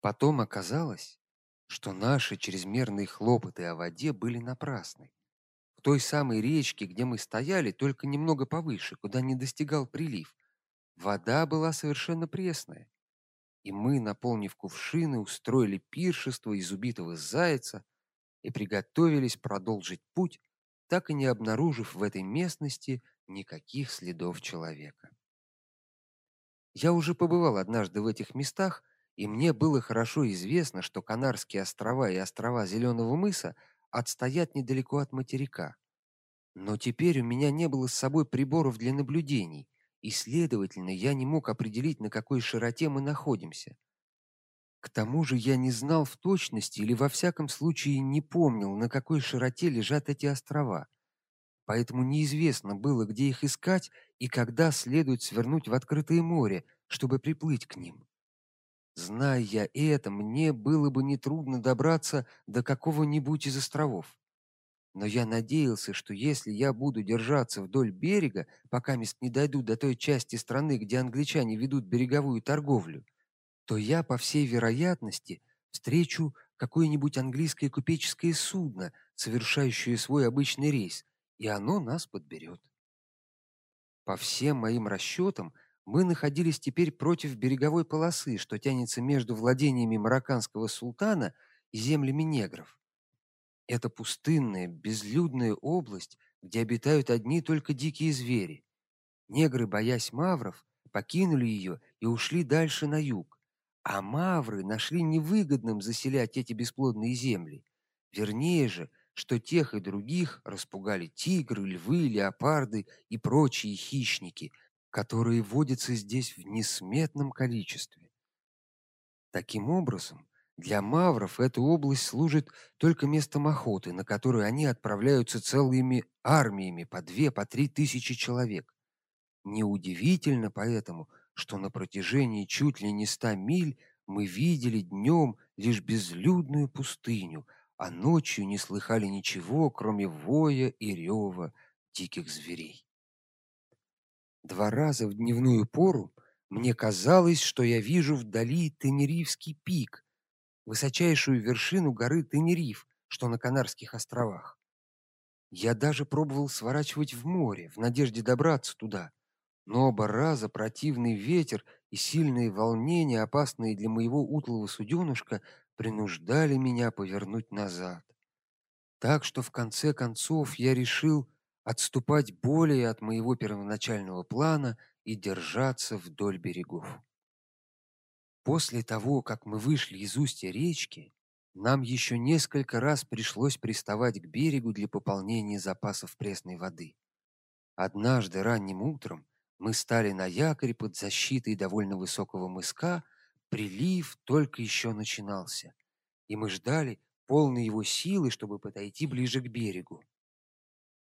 Потом оказалось, что наши чрезмерные хлопоты о воде были напрасны. В той самой речке, где мы стояли, только немного повыше, куда не достигал прилив, вода была совершенно пресная. И мы, наполнив кувшины, устроили пиршество из убитого зайца и приготовились продолжить путь, так и не обнаружив в этой местности никаких следов человека. Я уже побывал однажды в этих местах, и мне было хорошо известно, что Канарские острова и острова Зеленого мыса отстоят недалеко от материка. Но теперь у меня не было с собой приборов для наблюдений, и, следовательно, я не мог определить, на какой широте мы находимся. К тому же я не знал в точности или во всяком случае не помнил, на какой широте лежат эти острова. Поэтому неизвестно было, где их искать и когда следует свернуть в открытое море, чтобы приплыть к ним. Зная я это, мне было бы нетрудно добраться до какого-нибудь из островов. Но я надеялся, что если я буду держаться вдоль берега, пока мест не дойду до той части страны, где англичане ведут береговую торговлю, то я, по всей вероятности, встречу какое-нибудь английское купеческое судно, совершающее свой обычный рейс, и оно нас подберет. По всем моим расчетам, мы находились теперь против береговой полосы, что тянется между владениями марокканского султана и землями негров. Это пустынная, безлюдная область, где обитают одни только дикие звери. Негры, боясь мавров, покинули ее и ушли дальше на юг, а мавры нашли невыгодным заселять эти бесплодные земли. Вернее же, что тех и других распугали тигры, львы, леопарды и прочие хищники – которые водятся здесь в несметном количестве. Таким образом, для мавров эта область служит только местом охоты, на которую они отправляются целыми армиями по две, по три тысячи человек. Неудивительно поэтому, что на протяжении чуть ли не ста миль мы видели днем лишь безлюдную пустыню, а ночью не слыхали ничего, кроме воя и рева диких зверей. Два раза в дневную пору мне казалось, что я вижу вдали Тенерифский пик, высочайшую вершину горы Тенериф, что на Канарских островах. Я даже пробовал сворачивать в море в надежде добраться туда, но оба раза противный ветер и сильные волнения, опасные для моего утлого суденышка, принуждали меня повернуть назад. Так что в конце концов я решил отступать более от моего первоначального плана и держаться вдоль берегов. После того, как мы вышли из устья речки, нам еще несколько раз пришлось приставать к берегу для пополнения запасов пресной воды. Однажды ранним утром мы стали на якоре под защитой довольно высокого мыска, прилив только еще начинался, и мы ждали полной его силы, чтобы подойти ближе к берегу.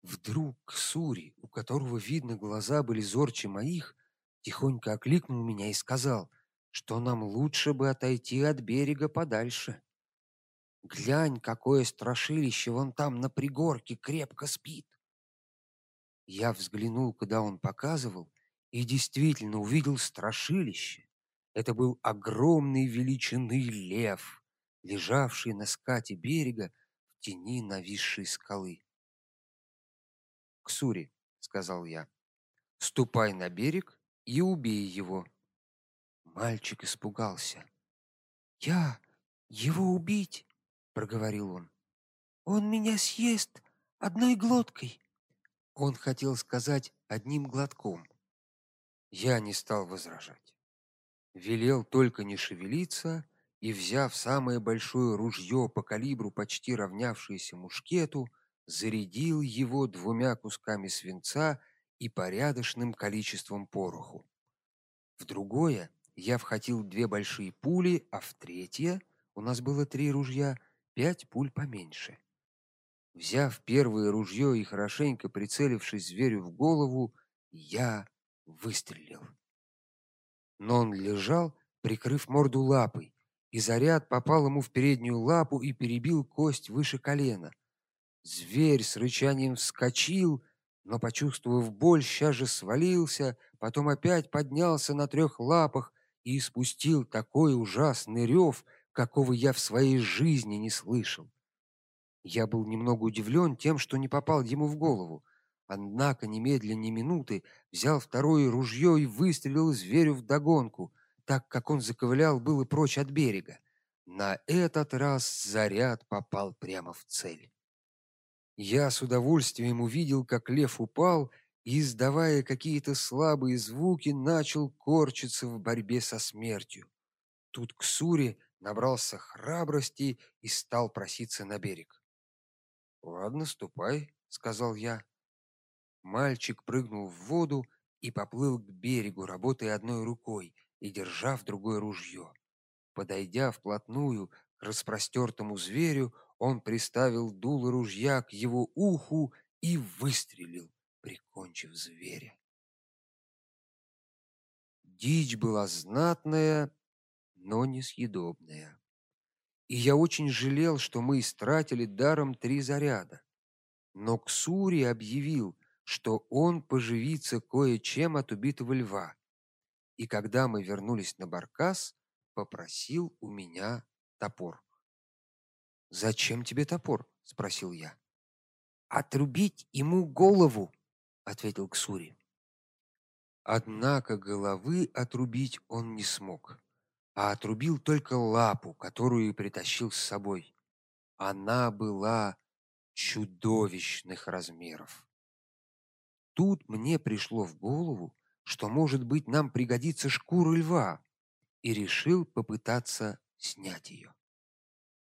Вдруг Сури, у которого видно глаза были зорче моих, тихонько окликнул меня и сказал, что нам лучше бы отойти от берега подальше. Глянь, какое страшилище вон там на пригорке крепко спит. Я взглянул, куда он показывал, и действительно увидел страшилище. Это был огромный величины лев, лежавший на скате берега в тени нависшей скалы. Ксури, сказал я. Ступай на берег и убей его. Мальчик испугался. Я его убить, проговорил он. Он меня съест одной глоткой. Он хотел сказать одним глотком. Я не стал возражать. Велел только не шевелиться и, взяв самое большое ружье по калибру, почти равнявшееся мушкету, зарядил его двумя кусками свинца и порядочным количеством пороху. В другое я вхватил две большие пули, а в третье у нас было три ружья, пять пуль поменьше. Взяв первое ружье и хорошенько прицелившись зверю в голову, я выстрелил. Но он лежал, прикрыв морду лапой, и заряд попал ему в переднюю лапу и перебил кость выше колена. Зверь с рычанием вскочил, но почувствовав боль, сейчас же свалился, потом опять поднялся на трех лапах и испустил такой ужасный рев, какого я в своей жизни не слышал. Я был немного удивлен тем, что не попал ему в голову. Однако немедленно ни минуты взял второе ружье и выстрелил зверю в догонку, так как он заковылял было прочь от берега. На этот раз заряд попал прямо в цель. Я с удовольствием увидел, как лев упал и, издавая какие-то слабые звуки, начал корчиться в борьбе со смертью. Тут Ксури набрался храбрости и стал проситься на берег. "Ладно, ступай", сказал я. Мальчик прыгнул в воду и поплыл к берегу, работая одной рукой и держа в другой ружье. Подойдя вплотную к распростертому зверю, он приставил дуло ружья к его уху и выстрелил, прикончив зверя. Дичь была знатная, но несъедобная. И я очень жалел, что мы истратили даром три заряда. Но Ксури объявил, что он поживится кое-чем от убитого льва. И когда мы вернулись на баркас, попросил у меня топор. Зачем тебе топор? спросил я. Отрубить ему голову, ответил Ксури. Однако головы отрубить он не смог, а отрубил только лапу, которую притащил с собой. Она была чудовищных размеров. Тут мне пришло в голову, что, может быть, нам пригодится шкура льва, и решил попытаться снять ее.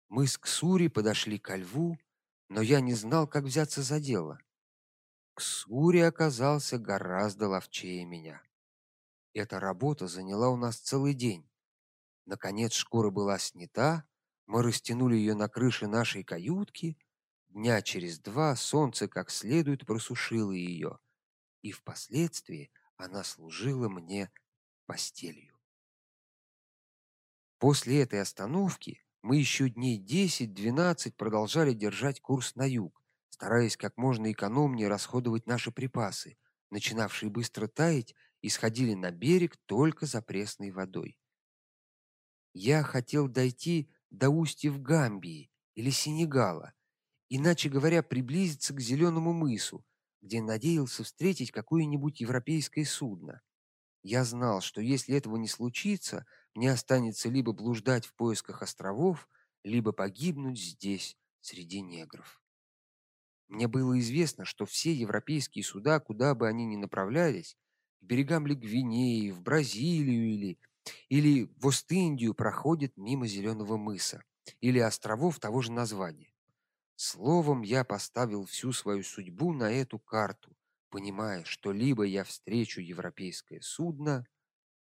Мы с Ксури подошли к льву, но я не знал, как взяться за дело. Ксури оказался гораздо ловчее меня. Эта работа заняла у нас целый день. Наконец шкура была снята, мы растянули ее на крыше нашей каютки. Дня через два солнце как следует просушило ее, и впоследствии она служила мне постелью. После этой остановки мы еще дней 10-12 продолжали держать курс на юг, стараясь как можно экономнее расходовать наши припасы, начинавшие быстро таять и сходили на берег только за пресной водой. Я хотел дойти до устья в Гамбии или Сенегала, иначе говоря, приблизиться к зеленому мысу, где надеялся встретить какое-нибудь европейское судно. Я знал, что если этого не случится, мне останется либо блуждать в поисках островов, либо погибнуть здесь среди негров. Мне было известно, что все европейские суда, куда бы они ни направлялись, к берегам ли Гвинеи, в Бразилию или или в Ост-Индию, проходят мимо зеленого мыса или островов того же названия. Словом, я поставил всю свою судьбу на эту карту, понимая, что либо я встречу европейское судно,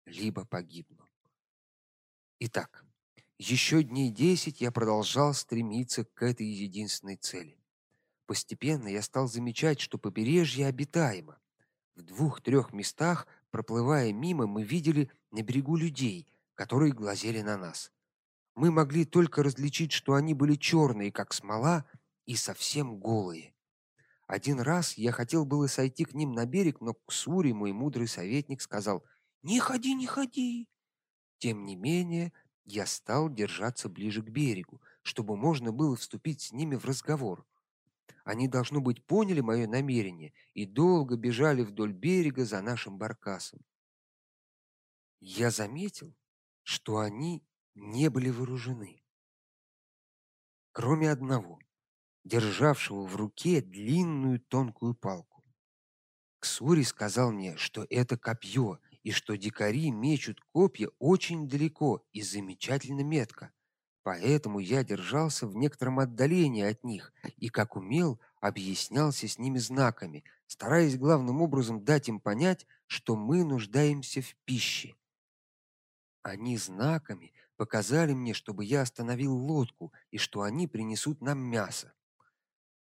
либо погибну. Итак, еще дней десять я продолжал стремиться к этой единственной цели. Постепенно я стал замечать, что побережье обитаемо. В двух-трех местах, проплывая мимо, мы видели на берегу людей, которые глазели на нас. Мы могли только различить, что они были черные, как смола, и совсем голые. Один раз я хотел было сойти к ним на берег, но Ксури, мой мудрый советник, сказал: "Не ходи, не ходи". Тем не менее, я стал держаться ближе к берегу, чтобы можно было вступить с ними в разговор. Они должно быть поняли мое намерение и долго бежали вдоль берега за нашим баркасом. Я заметил, что они не были вооружены, кроме одного, державшего в руке длинную тонкую палку. Ксури сказал мне, что это копье и что дикари мечут копья очень далеко и замечательно метко. Поэтому я держался в некотором отдалении от них и как умел объяснялся с ними знаками, стараясь главным образом дать им понять, что мы нуждаемся в пище. Они знаками показали мне, чтобы я остановил лодку и что они принесут нам мясо.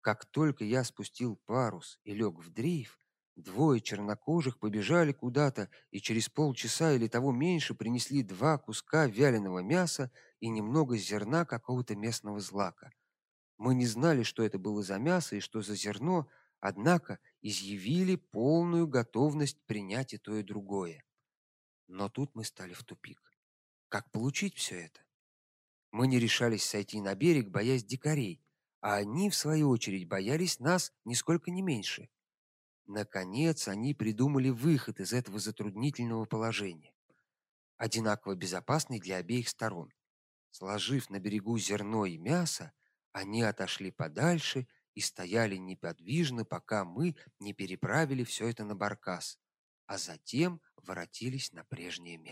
Как только я спустил парус и лег в дрейф, Двое чернокожих побежали куда-то и через полчаса или того меньше принесли два куска вяленого мяса и немного зерна какого-то местного злака. Мы не знали, что это было за мясо и что за зерно, однако изъявили полную готовность принять и то и другое. Но тут мы стали в тупик. Как получить все это? Мы не решались сойти на берег, боясь дикарей, а они в свою очередь боялись нас нисколько не меньше. Наконец, они придумали выход из этого затруднительного положения, одинаково безопасный для обеих сторон. Сложив на берегу зерно и мясо, они отошли подальше и стояли неподвижно, пока мы не переправили все это на баркас, а затем воротились на прежнее место.